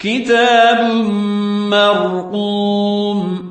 كتاب مرقوم